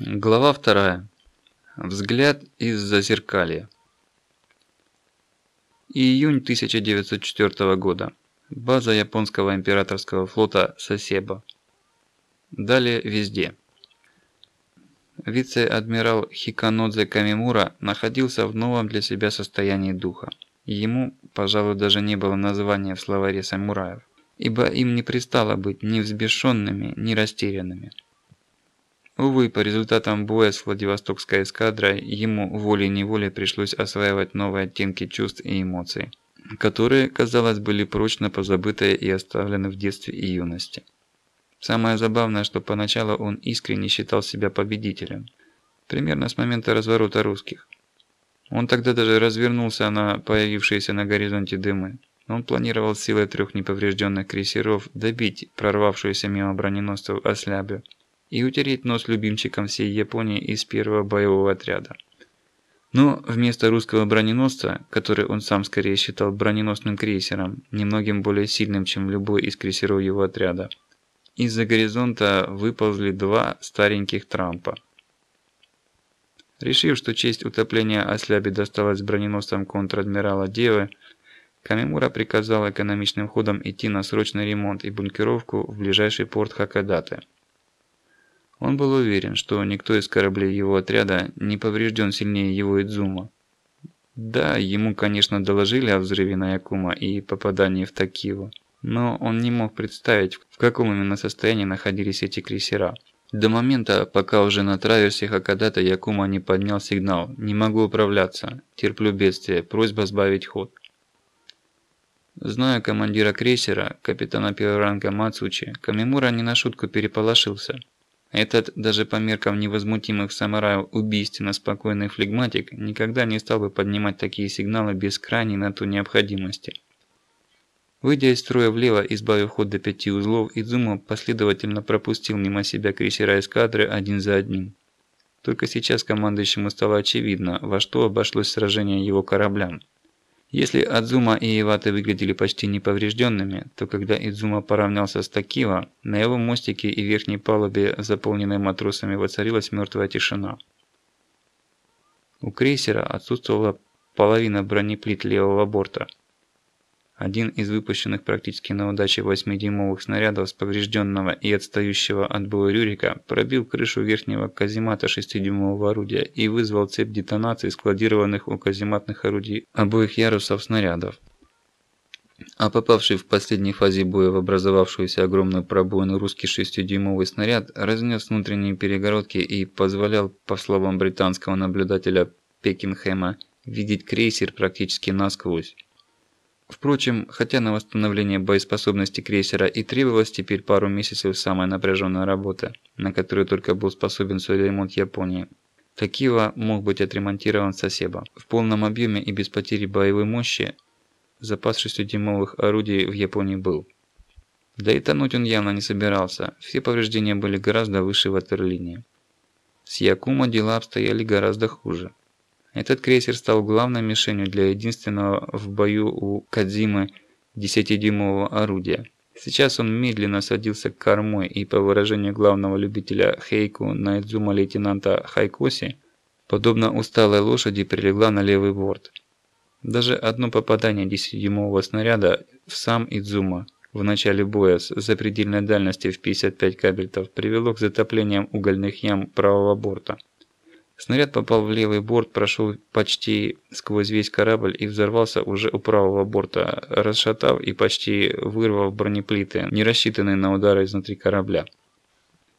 Глава вторая. Взгляд из зазеркалья. Июнь 1904 года. База японского императорского флота Сасеба. Далее везде. Вице-адмирал Хиканодзе Камимура находился в новом для себя состоянии духа. Ему, пожалуй, даже не было названия в словаре самураев, ибо им не пристало быть ни взбешенными, ни растерянными. Увы, по результатам боя с Владивостокской эскадрой ему волей-неволей пришлось осваивать новые оттенки чувств и эмоций, которые, казалось, были прочно позабыты и оставлены в детстве и юности. Самое забавное, что поначалу он искренне считал себя победителем, примерно с момента разворота русских. Он тогда даже развернулся на появившиеся на горизонте дымы. Он планировал силой трех неповрежденных крейсеров добить прорвавшуюся мимо броненосцев ослябю и утереть нос любимчикам всей Японии из первого боевого отряда. Но вместо русского броненосца, который он сам скорее считал броненосным крейсером, немногим более сильным, чем любой из крейсеров его отряда, из-за горизонта выползли два стареньких трампа. Решив, что честь утопления Осляби досталась броненосцам контр-адмирала Девы, Камимура приказал экономичным ходом идти на срочный ремонт и бункеровку в ближайший порт Хакадате. Он был уверен, что никто из кораблей его отряда не поврежден сильнее его Идзума. Да, ему, конечно, доложили о взрыве на Якума и попадании в Такиву, но он не мог представить, в каком именно состоянии находились эти крейсера. До момента, пока уже на траверсе Хакадата Якума не поднял сигнал «Не могу управляться, терплю бедствие, просьба сбавить ход». Зная командира крейсера, капитана первого ранга Мацучи, Камимура не на шутку переполошился – этот, даже по меркам невозмутимых самураев, убийственно спокойный флегматик никогда не стал бы поднимать такие сигналы без крайней на то необходимости. Выйдя из строя влево, избавив ход до пяти узлов, Идзума последовательно пропустил мимо себя крейсера эскадры один за одним. Только сейчас командующему стало очевидно, во что обошлось сражение его кораблям. Если Адзума и Ивата выглядели почти неповрежденными, то когда Идзума поравнялся с Такива, на его мостике и верхней палубе, заполненной матросами, воцарилась мертвая тишина. У крейсера отсутствовала половина бронеплит левого борта – один из выпущенных практически на удаче 8-дюймовых снарядов с поврежденного и отстающего от боя Рюрика пробил крышу верхнего каземата 6-дюймового орудия и вызвал цепь детонаций, складированных у казематных орудий обоих ярусов снарядов. А попавший в последней фазе боя в образовавшуюся огромную пробоину русский 6-дюймовый снаряд разнес внутренние перегородки и позволял, по словам британского наблюдателя Пекинхэма, видеть крейсер практически насквозь. Впрочем, хотя на восстановление боеспособности крейсера и требовалось теперь пару месяцев самой напряженной работы, на которую только был способен ремонт Японии, Такива мог быть отремонтирован Сосеба. В полном объеме и без потери боевой мощи запас 6-дюймовых орудий в Японии был. Да и тонуть он явно не собирался, все повреждения были гораздо выше ватерлинии. С Якума дела обстояли гораздо хуже. Этот крейсер стал главной мишенью для единственного в бою у Кадзимы 10-дюймового орудия. Сейчас он медленно садился к кормой и, по выражению главного любителя Хейку Найдзума лейтенанта Хайкоси, подобно усталой лошади прилегла на левый борт. Даже одно попадание 10-дюймового снаряда в сам Идзума в начале боя с запредельной дальностью в 55 кабельтов привело к затоплениям угольных ям правого борта. Снаряд попал в левый борт, прошел почти сквозь весь корабль и взорвался уже у правого борта, расшатав и почти вырвав бронеплиты, не рассчитанные на удары изнутри корабля.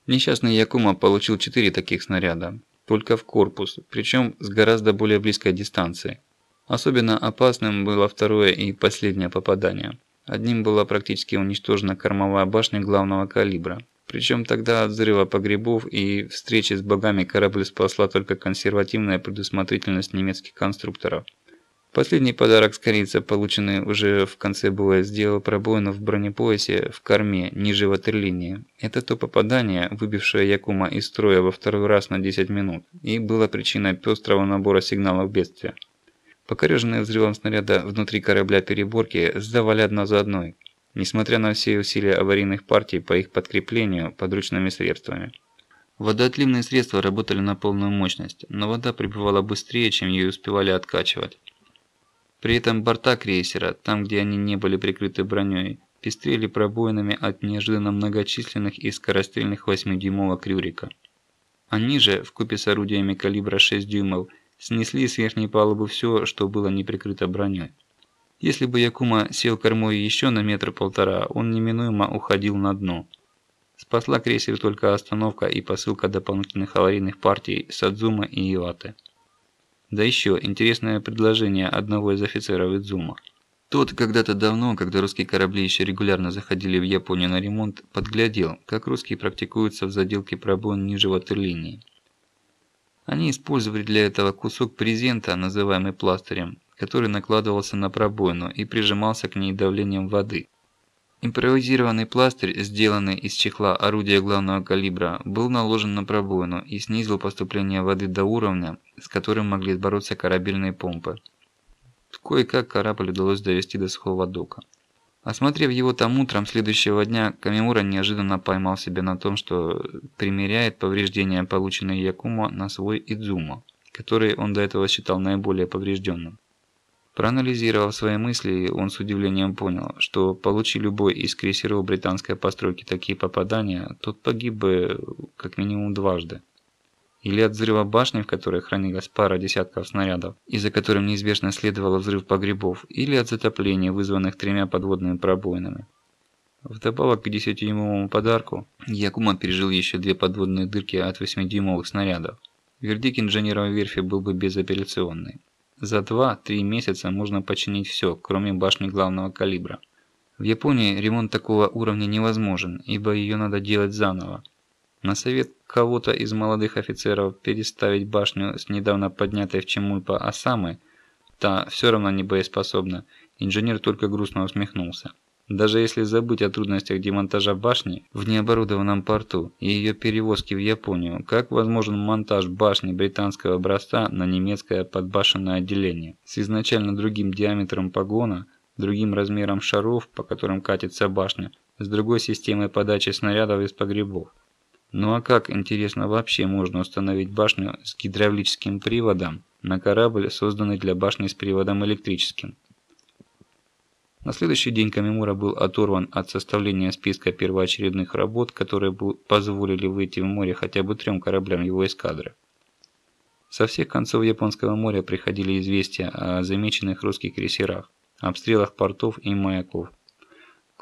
Несчастный Якума получил четыре таких снаряда, только в корпус, причем с гораздо более близкой дистанции. Особенно опасным было второе и последнее попадание. Одним была практически уничтожена кормовая башня главного калибра, причем тогда от взрыва погребов и встречи с богами корабль спасла только консервативная предусмотрительность немецких конструкторов. Последний подарок с корица, полученный уже в конце боя, сделал пробоину в бронепоясе в корме, ниже ватерлинии. Это то попадание, выбившее Якума из строя во второй раз на 10 минут, и было причиной пестрого набора сигналов бедствия. Покореженные взрывом снаряда внутри корабля переборки сдавали одна за одной, несмотря на все усилия аварийных партий по их подкреплению подручными средствами. Водоотливные средства работали на полную мощность, но вода прибывала быстрее, чем ее успевали откачивать. При этом борта крейсера, там где они не были прикрыты броней, пестрели пробоинами от неожиданно многочисленных и скорострельных 8-дюймовок Рюрика. Они же, вкупе с орудиями калибра 6 дюймов, снесли с верхней палубы все, что было не прикрыто броней. Если бы Якума сел кормой еще на метр-полтора, он неминуемо уходил на дно. Спасла крейсер только остановка и посылка дополнительных аварийных партий Садзума и Иваты. Да еще интересное предложение одного из офицеров Идзума. Тот когда-то давно, когда русские корабли еще регулярно заходили в Японию на ремонт, подглядел, как русские практикуются в заделке пробоин ниже ватерлинии. Они использовали для этого кусок презента, называемый пластырем, который накладывался на пробоину и прижимался к ней давлением воды. Импровизированный пластырь, сделанный из чехла орудия главного калибра, был наложен на пробоину и снизил поступление воды до уровня, с которым могли бороться корабельные помпы. Кое-как корабль удалось довести до сухого дока. Осмотрев его там утром следующего дня, Камимура неожиданно поймал себя на том, что примеряет повреждения, полученные Якумо, на свой Идзумо, который он до этого считал наиболее поврежденным. Проанализировав свои мысли, он с удивлением понял, что получи любой из крейсеров британской постройки такие попадания, тот погиб бы как минимум дважды. Или от взрыва башни, в которой хранилась пара десятков снарядов, и за которым неизбежно следовал взрыв погребов, или от затопления, вызванных тремя подводными пробоинами. Вдобавок к 10-дюймовому подарку, Якума пережил еще две подводные дырки от 8-дюймовых снарядов. Вердикт инженеров верфи был бы безапелляционный. За 2-3 месяца можно починить все, кроме башни главного калибра. В Японии ремонт такого уровня невозможен, ибо ее надо делать заново. На совет кого-то из молодых офицеров переставить башню с недавно поднятой в Чемульпа Осамы, та все равно не боеспособна, инженер только грустно усмехнулся. Даже если забыть о трудностях демонтажа башни в необорудованном порту и ее перевозки в Японию, как возможен монтаж башни британского образца на немецкое подбашенное отделение с изначально другим диаметром погона, другим размером шаров, по которым катится башня, с другой системой подачи снарядов из погребов? Ну а как, интересно, вообще можно установить башню с гидравлическим приводом на корабль, созданный для башни с приводом электрическим? На следующий день Камимура был оторван от составления списка первоочередных работ, которые позволили выйти в море хотя бы трем кораблям его эскадры. Со всех концов Японского моря приходили известия о замеченных русских крейсерах, обстрелах портов и маяков.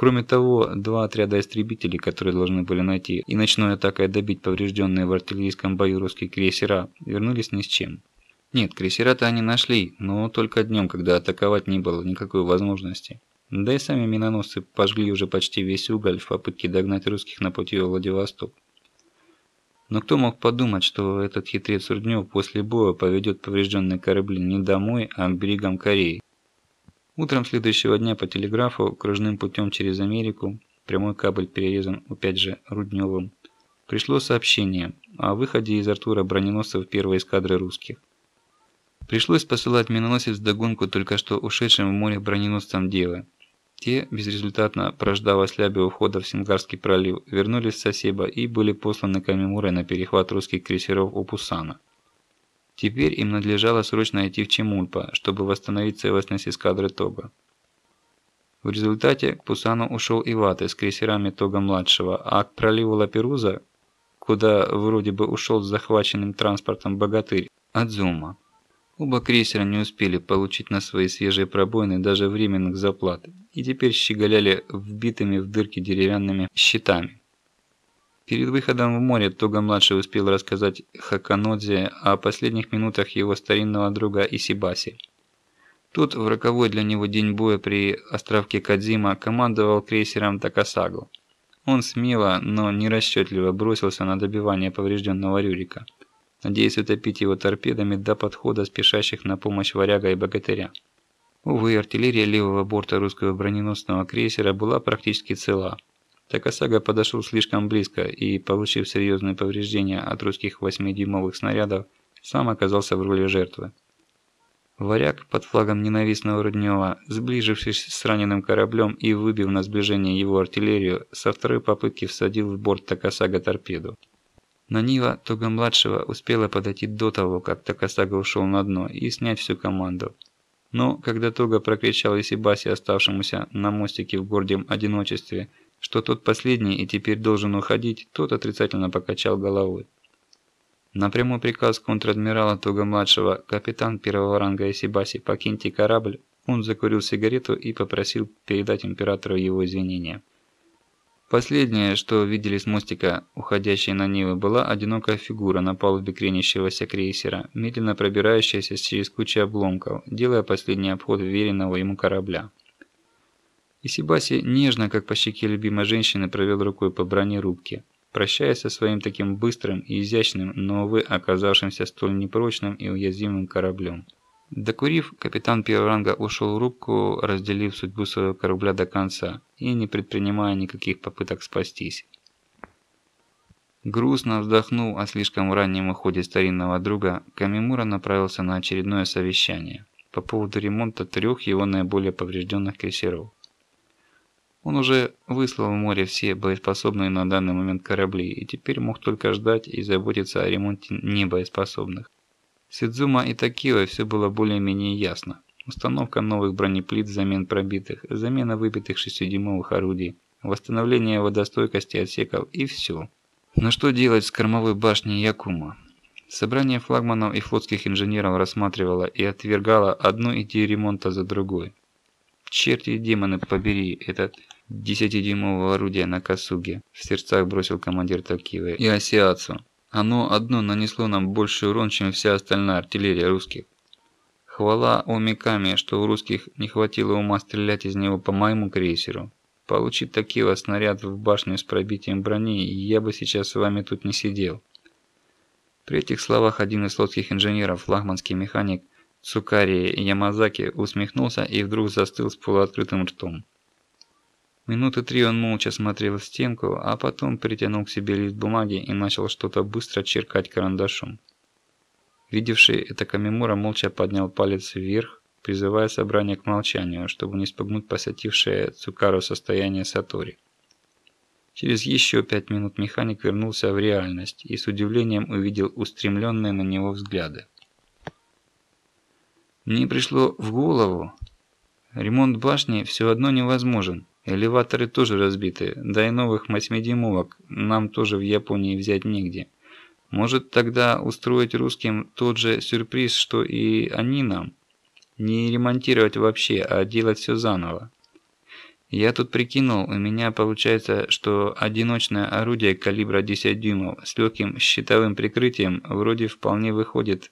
Кроме того, два отряда истребителей, которые должны были найти и ночной атакой добить поврежденные в артиллерийском бою русские крейсера, вернулись ни с чем. Нет, крейсера-то они нашли, но только днем, когда атаковать не было никакой возможности. Да и сами миноносцы пожгли уже почти весь уголь в попытке догнать русских на пути во Владивосток. Но кто мог подумать, что этот хитрец Руднев после боя поведет поврежденные корабли не домой, а к берегам Кореи. Утром следующего дня по телеграфу, кружным путем через Америку, прямой кабель перерезан опять же Рудневым, пришло сообщение о выходе из Артура броненосцев первой эскадры русских. Пришлось посылать миноносец догонку только что ушедшим в море броненосцам Девы. Те, безрезультатно прождав ослябе ухода в Сингарский пролив, вернулись в Сосеба и были посланы Камимурой на перехват русских крейсеров у Пусана. Теперь им надлежало срочно идти в Чемульпа, чтобы восстановить целостность эскадры Тога. В результате к Пусану ушел Иваты с крейсерами Тога-младшего, а к проливу Лаперуза, куда вроде бы ушел с захваченным транспортом Богатырь, Адзума. Оба крейсера не успели получить на свои свежие пробоины даже временных заплат и теперь щеголяли вбитыми в дырки деревянными щитами. Перед выходом в море Тога-младший успел рассказать Хаканодзе о последних минутах его старинного друга Исибаси. Тут в роковой для него день боя при островке Кадзима командовал крейсером Такасагу. Он смело, но нерасчетливо бросился на добивание поврежденного Рюрика – надеясь утопить его торпедами до подхода спешащих на помощь варяга и богатыря. Увы, артиллерия левого борта русского броненосного крейсера была практически цела. Такасага подошел слишком близко и, получив серьезные повреждения от русских 8-дюймовых снарядов, сам оказался в роли жертвы. Варяг под флагом ненавистного Руднева, сближившись с раненым кораблем и выбив на сближение его артиллерию, со второй попытки всадил в борт Такасага торпеду. Но Нива Тога-младшего успела подойти до того, как Такасага ушел на дно, и снять всю команду. Но когда Тога прокричал Исибаси, оставшемуся на мостике в гордом одиночестве, что тот последний и теперь должен уходить, тот отрицательно покачал головой. На прямой приказ контр-адмирала Тога-младшего капитан первого ранга Исибаси «покиньте корабль», он закурил сигарету и попросил передать императору его извинения. Последнее, что видели с мостика, уходящей на Нивы, была одинокая фигура на палубе кренящегося крейсера, медленно пробирающаяся через кучу обломков, делая последний обход веренного ему корабля. Исибаси нежно, как по щеке любимой женщины, провел рукой по броне рубки, прощаясь со своим таким быстрым и изящным, но, увы, оказавшимся столь непрочным и уязвимым кораблем. Докурив, капитан первого ранга ушел в рубку, разделив судьбу своего корабля до конца и не предпринимая никаких попыток спастись. Грустно вздохнув о слишком раннем уходе старинного друга, Камимура направился на очередное совещание по поводу ремонта трех его наиболее поврежденных крейсеров. Он уже выслал в море все боеспособные на данный момент корабли и теперь мог только ждать и заботиться о ремонте небоеспособных. Сидзума и Такио все было более-менее ясно. Установка новых бронеплит взамен пробитых, замена выбитых 6-дюймовых орудий, восстановление водостойкости отсеков и все. Но что делать с кормовой башней Якума? Собрание флагманов и флотских инженеров рассматривало и отвергало одну идею ремонта за другой. Черти и демоны побери этот 10-дюймовое орудие на Касуге, в сердцах бросил командир Такивы и Асиацу. Оно одно нанесло нам больше урон, чем вся остальная артиллерия русских. Хвала Омиками, что у русских не хватило ума стрелять из него по моему крейсеру. Получить такие снаряд в башню с пробитием брони, я бы сейчас с вами тут не сидел. При этих словах один из флотских инженеров, флагманский механик Цукари Ямазаки, усмехнулся и вдруг застыл с полуоткрытым ртом. Минуты три он молча смотрел в стенку, а потом притянул к себе лист бумаги и начал что-то быстро черкать карандашом. Видевший это Камимура молча поднял палец вверх, призывая собрание к молчанию, чтобы не спугнуть посетившее Цукару состояние Сатори. Через еще пять минут механик вернулся в реальность и с удивлением увидел устремленные на него взгляды. Мне пришло в голову, ремонт башни все одно невозможен. Элеваторы тоже разбиты, да и новых восьмидюймовок нам тоже в Японии взять негде. Может тогда устроить русским тот же сюрприз, что и они нам? Не ремонтировать вообще, а делать все заново. Я тут прикинул, у меня получается, что одиночное орудие калибра 10 дюймов с легким щитовым прикрытием вроде вполне выходит,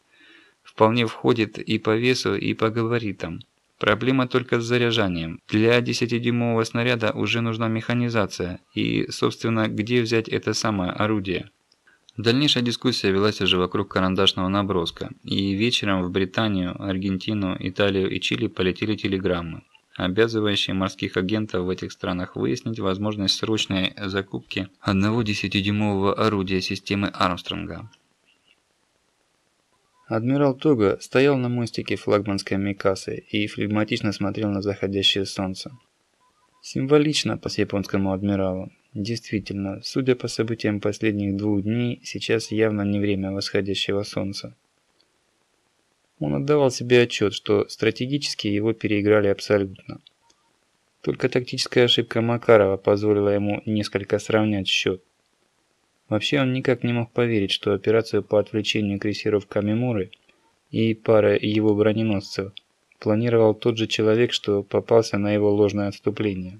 вполне входит и по весу, и по габаритам. Проблема только с заряжанием. Для 10-дюймового снаряда уже нужна механизация, и, собственно, где взять это самое орудие? Дальнейшая дискуссия велась уже вокруг карандашного наброска, и вечером в Британию, Аргентину, Италию и Чили полетели телеграммы, обязывающие морских агентов в этих странах выяснить возможность срочной закупки одного 10-дюймового орудия системы Армстронга. Адмирал Тога стоял на мостике флагманской Микасы и флегматично смотрел на заходящее солнце. Символично по японскому адмиралу. Действительно, судя по событиям последних двух дней, сейчас явно не время восходящего солнца. Он отдавал себе отчет, что стратегически его переиграли абсолютно. Только тактическая ошибка Макарова позволила ему несколько сравнять счет. Вообще он никак не мог поверить, что операцию по отвлечению крейсеров Камимуры и пары его броненосцев планировал тот же человек, что попался на его ложное отступление.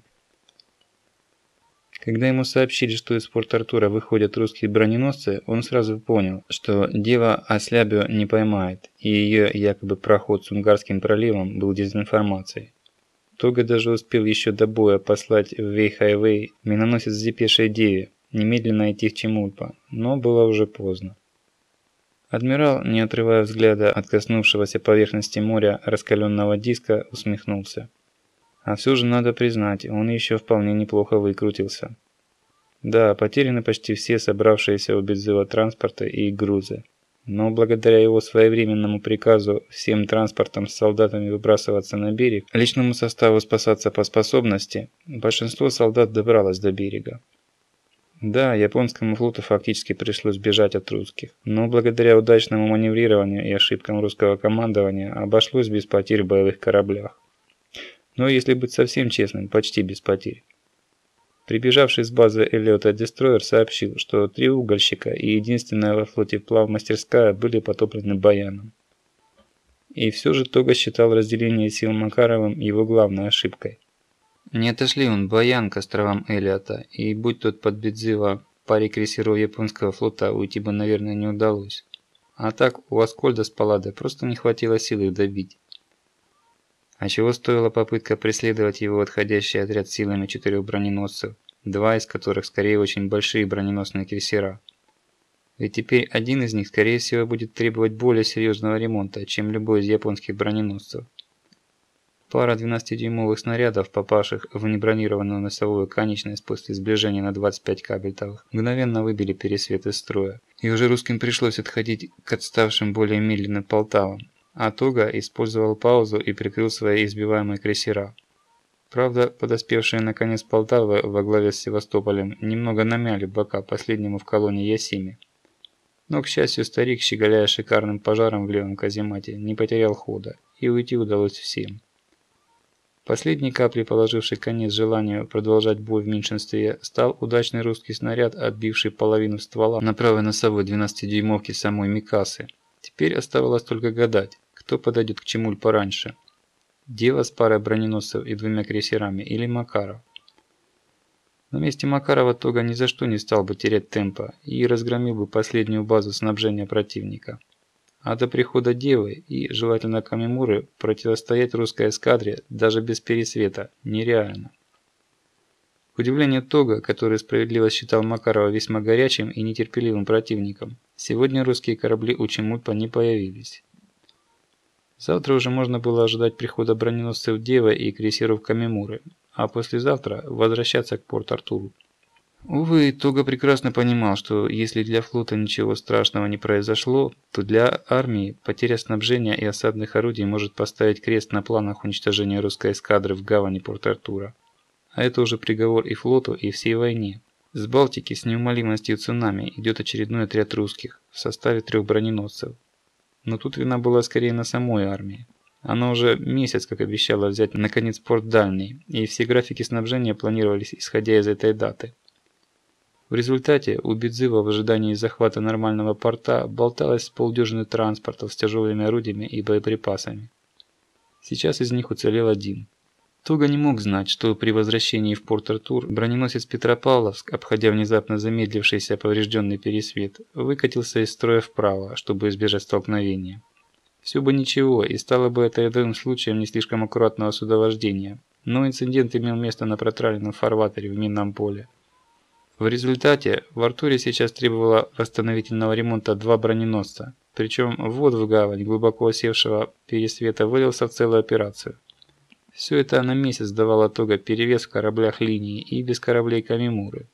Когда ему сообщили, что из Порт-Артура выходят русские броненосцы, он сразу понял, что Дева Ослябю не поймает, и ее якобы проход с Унгарским проливом был дезинформацией. Того даже успел еще до боя послать в Вейхайвей миноносец с депешей Деве, немедленно идти в Чемульпо, но было уже поздно. Адмирал, не отрывая взгляда от коснувшегося поверхности моря раскаленного диска, усмехнулся. А все же надо признать, он еще вполне неплохо выкрутился. Да, потеряны почти все собравшиеся у Бицзыво транспорта и грузы. Но благодаря его своевременному приказу всем транспортам с солдатами выбрасываться на берег, личному составу спасаться по способности, большинство солдат добралось до берега. Да, японскому флоту фактически пришлось бежать от русских, но благодаря удачному маневрированию и ошибкам русского командования обошлось без потерь в боевых кораблях. Но если быть совсем честным, почти без потерь. Прибежавший с базы Эллиота Дестройер сообщил, что три угольщика и единственная во флоте плавмастерская были потоплены Баяном. И все же Тога считал разделение сил Макаровым его главной ошибкой. Не отошли он Баян к островам Эллиота, и будь тот под Бедзива паре крейсеров японского флота уйти бы, наверное, не удалось. А так у Аскольда с Палладой просто не хватило сил их добить. А чего стоила попытка преследовать его отходящий отряд силами четырех броненосцев, два из которых скорее очень большие броненосные крейсера. Ведь теперь один из них, скорее всего, будет требовать более серьезного ремонта, чем любой из японских броненосцев. Пара 12-дюймовых снарядов, попавших в небронированную носовую конечность после сближения на 25 кабельтовых, мгновенно выбили пересвет из строя. И уже русским пришлось отходить к отставшим более медленным Полтавам, а Тога использовал паузу и прикрыл свои избиваемые крейсера. Правда, подоспевшие наконец Полтавы во главе с Севастополем немного намяли бока последнему в колонии Ясиме. Но, к счастью, старик, щеголяя шикарным пожаром в левом каземате, не потерял хода, и уйти удалось всем. Последней каплей, положившей конец желанию продолжать бой в меньшинстве, стал удачный русский снаряд, отбивший половину ствола на правой носовой 12-дюймовке самой Микасы. Теперь оставалось только гадать, кто подойдет к Чемуль пораньше. Дева с парой броненосцев и двумя крейсерами или Макаров. На месте Макарова Тога ни за что не стал бы терять темпа и разгромил бы последнюю базу снабжения противника. А до прихода Девы и, желательно Камимуры, противостоять русской эскадре даже без пересвета нереально. К удивлению Тога, который справедливо считал Макарова весьма горячим и нетерпеливым противником, сегодня русские корабли у Чемульпа не появились. Завтра уже можно было ожидать прихода броненосцев Дева и крейсеров Камимуры, а послезавтра возвращаться к Порт-Артуру. Увы, Тога прекрасно понимал, что если для флота ничего страшного не произошло, то для армии потеря снабжения и осадных орудий может поставить крест на планах уничтожения русской эскадры в гавани Порт-Артура. А это уже приговор и флоту, и всей войне. С Балтики с неумолимостью цунами идет очередной отряд русских в составе трех броненосцев. Но тут вина была скорее на самой армии. Она уже месяц как обещала взять наконец порт Дальний, и все графики снабжения планировались исходя из этой даты. В результате у Бедзыва в ожидании захвата нормального порта болталось полдюжины транспортов с тяжелыми орудиями и боеприпасами. Сейчас из них уцелел один. Туга не мог знать, что при возвращении в Порт-Артур броненосец Петропавловск, обходя внезапно замедлившийся поврежденный пересвет, выкатился из строя вправо, чтобы избежать столкновения. Все бы ничего, и стало бы это рядовым случаем не слишком аккуратного судовождения, но инцидент имел место на протраленном фарватере в минном поле. В результате в Артуре сейчас требовало восстановительного ремонта два броненосца, причем ввод в гавань глубоко осевшего пересвета вылился в целую операцию. Все это на месяц давало Тога перевес в кораблях линии и без кораблей Камимуры.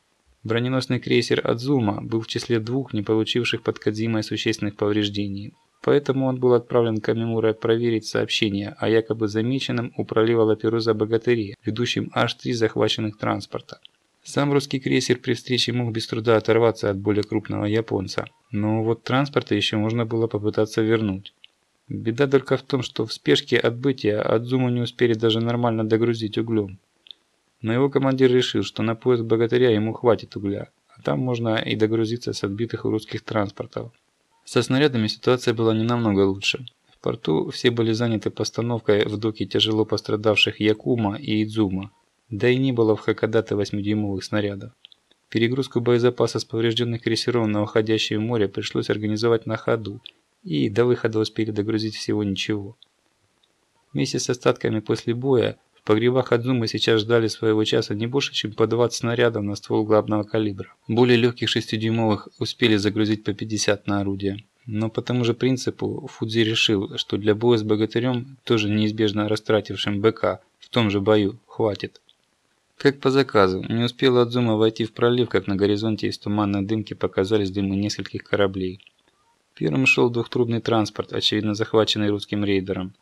Броненосный крейсер Адзума был в числе двух, не получивших под Кадзимой существенных повреждений. Поэтому он был отправлен Камимурой проверить сообщение о якобы замеченном у пролива Лаперуза богатыре, ведущем аж три захваченных транспорта. Сам русский крейсер при встрече мог без труда оторваться от более крупного японца, но вот транспорта еще можно было попытаться вернуть. Беда только в том, что в спешке отбытия Адзуму не успели даже нормально догрузить углем. Но его командир решил, что на поиск богатыря ему хватит угля, а там можно и догрузиться с отбитых русских транспортов. Со снарядами ситуация была не намного лучше. В порту все были заняты постановкой в доке тяжело пострадавших Якума и Идзума, да и не было в Хакодате 8-дюймовых снарядов. Перегрузку боезапаса с поврежденных крейсеров на уходящее море пришлось организовать на ходу, и до выхода успели догрузить всего ничего. Вместе с остатками после боя в погребах Адзумы сейчас ждали своего часа не больше, чем по 20 снарядов на ствол главного калибра. Более легких 6-дюймовых успели загрузить по 50 на орудие. Но по тому же принципу Фудзи решил, что для боя с богатырем, тоже неизбежно растратившим БК, в том же бою, хватит. Как по заказу, не успел Адзума войти в пролив, как на горизонте из туманной дымки показались дымы нескольких кораблей. Первым шел двухтрубный транспорт, очевидно захваченный русским рейдером.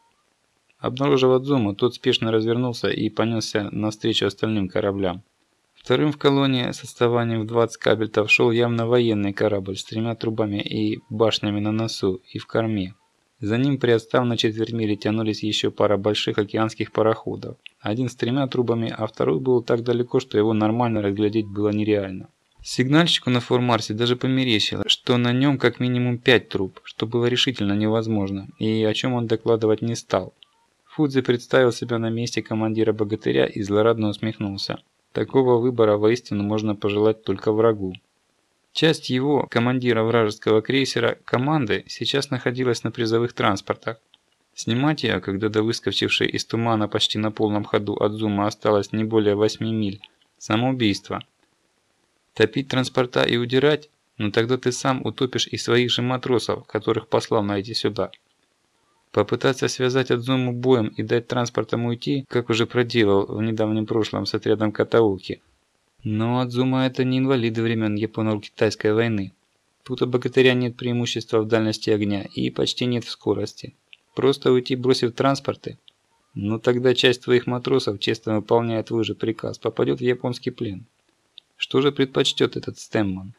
Обнаружив Адзуму, тот спешно развернулся и понесся навстречу остальным кораблям. Вторым в колонии с отставанием в 20 кабельтов шел явно военный корабль с тремя трубами и башнями на носу и в корме. За ним, приотстав на четверть мили, тянулись еще пара больших океанских пароходов. Один с тремя трубами, а второй был так далеко, что его нормально разглядеть было нереально. Сигнальщику на Формарсе даже померещилось, что на нем как минимум пять труб, что было решительно невозможно, и о чем он докладывать не стал. Фудзи представил себя на месте командира богатыря и злорадно усмехнулся. Такого выбора воистину можно пожелать только врагу. Часть его, командира вражеского крейсера, команды, сейчас находилась на призовых транспортах. Снимать ее, когда до выскочившей из тумана почти на полном ходу от зума осталось не более 8 миль, самоубийство – Топить транспорта и удирать? Но ну тогда ты сам утопишь и своих же матросов, которых послал найти сюда. Попытаться связать Адзуму боем и дать транспортам уйти, как уже проделал в недавнем прошлом с отрядом Катауки. Но Адзума это не инвалиды времен Японо-Китайской войны. Тут у богатыря нет преимущества в дальности огня и почти нет в скорости. Просто уйти, бросив транспорты. Но ну тогда часть твоих матросов, честно выполняя твой же приказ, попадет в японский плен. Что же предпочтет этот Стэмман?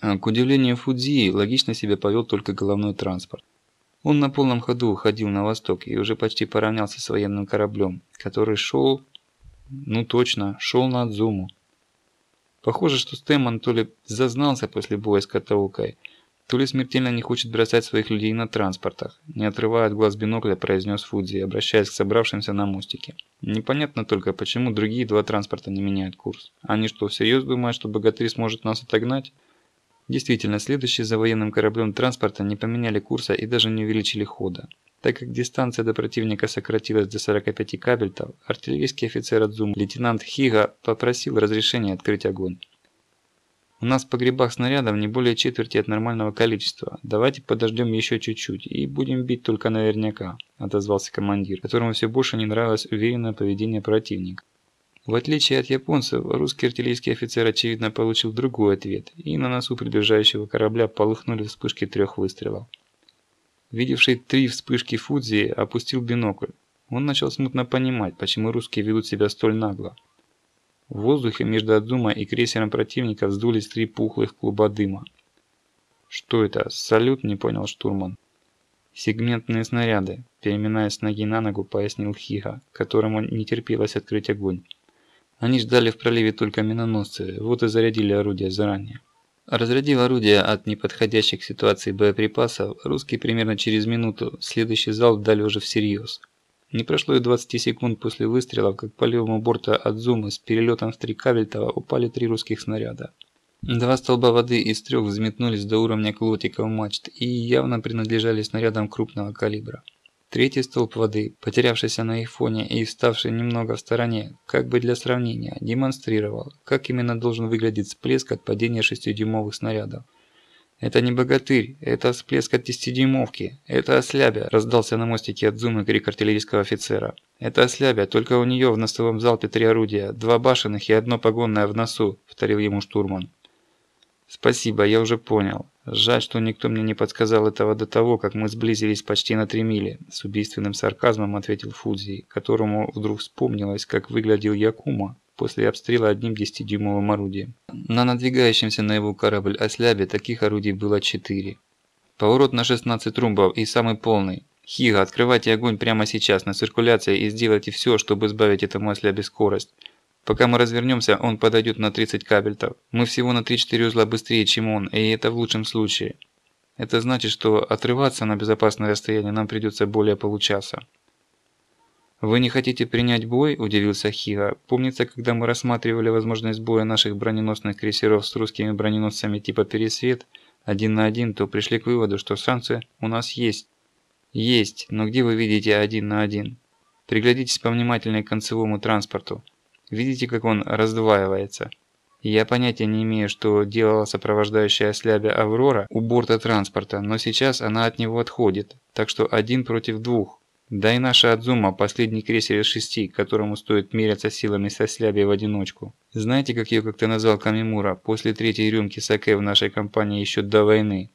А, к удивлению Фудзи, логично себя повел только головной транспорт. Он на полном ходу уходил на восток и уже почти поравнялся с военным кораблем, который шел... Ну точно, шел на Адзуму. Похоже, что Стэмман то ли зазнался после боя с Катаукой, то ли смертельно не хочет бросать своих людей на транспортах, не отрывая от глаз бинокля, произнес Фудзи, обращаясь к собравшимся на мостике. Непонятно только, почему другие два транспорта не меняют курс. Они что, всерьез думают, что богатырь сможет нас отогнать? Действительно, следующие за военным кораблем транспорта не поменяли курса и даже не увеличили хода. Так как дистанция до противника сократилась до 45 кабельтов, артиллерийский офицер Адзум, лейтенант Хига, попросил разрешения открыть огонь. У нас в погребах снарядов не более четверти от нормального количества. Давайте подождем еще чуть-чуть и будем бить только наверняка», – отозвался командир, которому все больше не нравилось уверенное поведение противника. В отличие от японцев, русский артиллерийский офицер очевидно получил другой ответ, и на носу приближающего корабля полыхнули вспышки трех выстрелов. Видевший три вспышки Фудзи опустил бинокль. Он начал смутно понимать, почему русские ведут себя столь нагло. В воздухе между Адзума и крейсером противника вздулись три пухлых клуба дыма. «Что это? Салют?» – не понял штурман. «Сегментные снаряды», – переминаясь с ноги на ногу, пояснил Хига, которому не терпелось открыть огонь. Они ждали в проливе только миноносцы, вот и зарядили орудия заранее. Разрядив орудие от неподходящих к ситуации боеприпасов, русский примерно через минуту, следующий залп дали уже всерьез – не прошло и 20 секунд после выстрелов, как по левому борту от Зума с перелетом в три кабельтова упали три русских снаряда. Два столба воды из трех взметнулись до уровня клотиков мачт и явно принадлежали снарядам крупного калибра. Третий столб воды, потерявшийся на их фоне и вставший немного в стороне, как бы для сравнения, демонстрировал, как именно должен выглядеть всплеск от падения 6-дюймовых снарядов. «Это не богатырь, это всплеск от десятидюймовки, это ослябя», раздался на мостике от зума крик артиллерийского офицера. «Это ослябя, только у нее в носовом залпе три орудия, два башенных и одно погонное в носу», повторил ему штурман. «Спасибо, я уже понял. Жаль, что никто мне не подсказал этого до того, как мы сблизились почти на три мили», с убийственным сарказмом ответил Фудзи, которому вдруг вспомнилось, как выглядел Якума, после обстрела одним 10-дюймовым орудием. На надвигающемся на его корабль «Ослябе» таких орудий было 4. Поворот на 16 румбов и самый полный. Хига, открывайте огонь прямо сейчас на циркуляции и сделайте все, чтобы сбавить этому «Ослябе» скорость. Пока мы развернемся, он подойдет на 30 кабельтов. Мы всего на 3-4 узла быстрее, чем он, и это в лучшем случае. Это значит, что отрываться на безопасное расстояние нам придется более получаса. «Вы не хотите принять бой?» – удивился Хига. «Помнится, когда мы рассматривали возможность боя наших броненосных крейсеров с русскими броненосцами типа «Пересвет» один на один, то пришли к выводу, что шансы у нас есть. Есть, но где вы видите один на один? Приглядитесь повнимательнее к концевому транспорту. Видите, как он раздваивается?» Я понятия не имею, что делала сопровождающая слябя «Аврора» у борта транспорта, но сейчас она от него отходит, так что один против двух. Да и наша Адзума – последний крейсер из шести, которому стоит меряться силами со слябей в одиночку. Знаете, как ее как-то назвал Камимура после третьей рюмки саке в нашей компании еще до войны?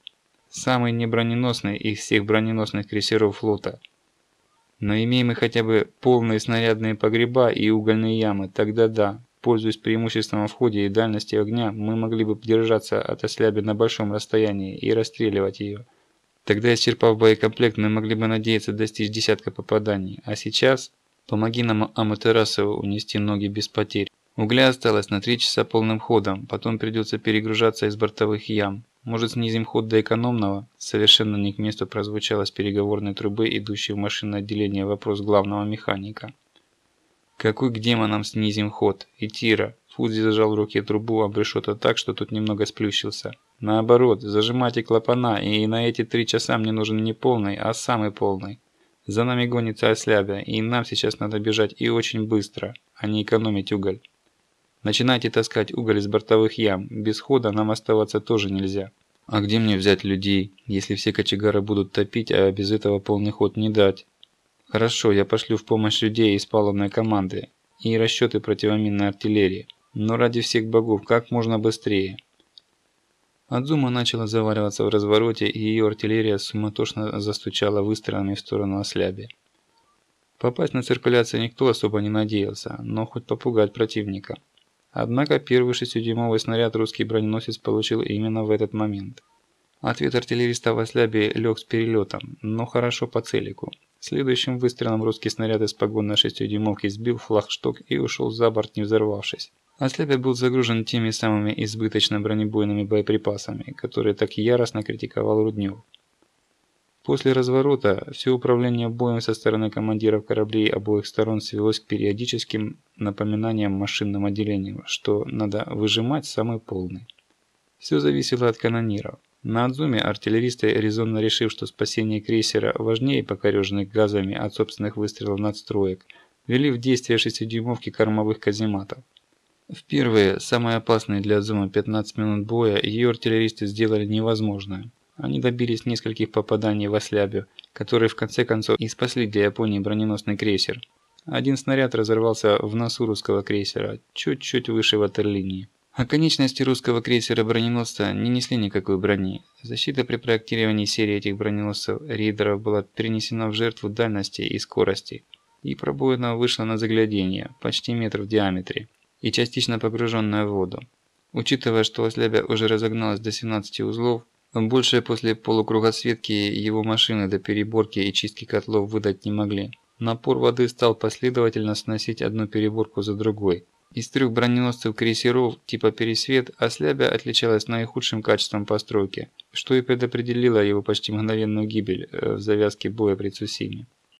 Самый неброненосный из всех броненосных крейсеров флота. Но имеем мы хотя бы полные снарядные погреба и угольные ямы, тогда да, Пользуясь преимуществом в ходе и дальности огня, мы могли бы держаться от осляби на большом расстоянии и расстреливать ее. Тогда, исчерпав боекомплект, мы могли бы надеяться достичь десятка попаданий. А сейчас помоги нам Аматерасову унести ноги без потерь. Угля осталось на три часа полным ходом, потом придется перегружаться из бортовых ям. Может снизим ход до экономного? Совершенно не к месту прозвучало с переговорной трубы, идущей в машинное отделение вопрос главного механика. Какой к демонам снизим ход? И Тира. Фудзи зажал в руке трубу об решето так, что тут немного сплющился. Наоборот, зажимайте клапана, и на эти три часа мне нужен не полный, а самый полный. За нами гонится ослябя, и нам сейчас надо бежать и очень быстро, а не экономить уголь. Начинайте таскать уголь из бортовых ям, без хода нам оставаться тоже нельзя. А где мне взять людей, если все кочегары будут топить, а без этого полный ход не дать? Хорошо, я пошлю в помощь людей из палубной команды и расчеты противоминной артиллерии. Но ради всех богов, как можно быстрее. Адзума начала завариваться в развороте, и ее артиллерия суматошно застучала выстрелами в сторону осляби. Попасть на циркуляцию никто особо не надеялся, но хоть попугать противника. Однако первый шестидюймовый снаряд русский броненосец получил именно в этот момент. Ответ артиллериста в ослябе лег с перелетом, но хорошо по целику. Следующим выстрелом русский снаряд из погонной шестидюймовки сбил флагшток и ушел за борт, не взорвавшись. Ослябе был загружен теми самыми избыточно бронебойными боеприпасами, которые так яростно критиковал Руднев. После разворота все управление боем со стороны командиров кораблей обоих сторон свелось к периодическим напоминаниям машинным отделениям, что надо выжимать самый полный. Все зависело от канониров. На Адзуме артиллеристы, резонно решив, что спасение крейсера важнее покореженных газами от собственных выстрелов надстроек, ввели в действие шестидюймовки кормовых казематов. В первые, самые опасные для Адзума 15 минут боя, ее артиллеристы сделали невозможное. Они добились нескольких попаданий в ослябю, которые в конце концов и спасли для Японии броненосный крейсер. Один снаряд разорвался в носу русского крейсера, чуть-чуть выше ватерлинии. А конечности русского крейсера-броненосца не несли никакой брони. Защита при проектировании серии этих броненосцев-рейдеров была перенесена в жертву дальности и скорости. И пробоина вышла на заглядение, почти метр в диаметре, и частично погруженная в воду. Учитывая, что ослябя уже разогналась до 17 узлов, больше после полукругосветки его машины до переборки и чистки котлов выдать не могли. Напор воды стал последовательно сносить одну переборку за другой. Из трех броненосцев-крейсеров типа «Пересвет» «Ослябя» отличалась наихудшим качеством постройки, что и предопределило его почти мгновенную гибель э, в завязке боя при Цусиме.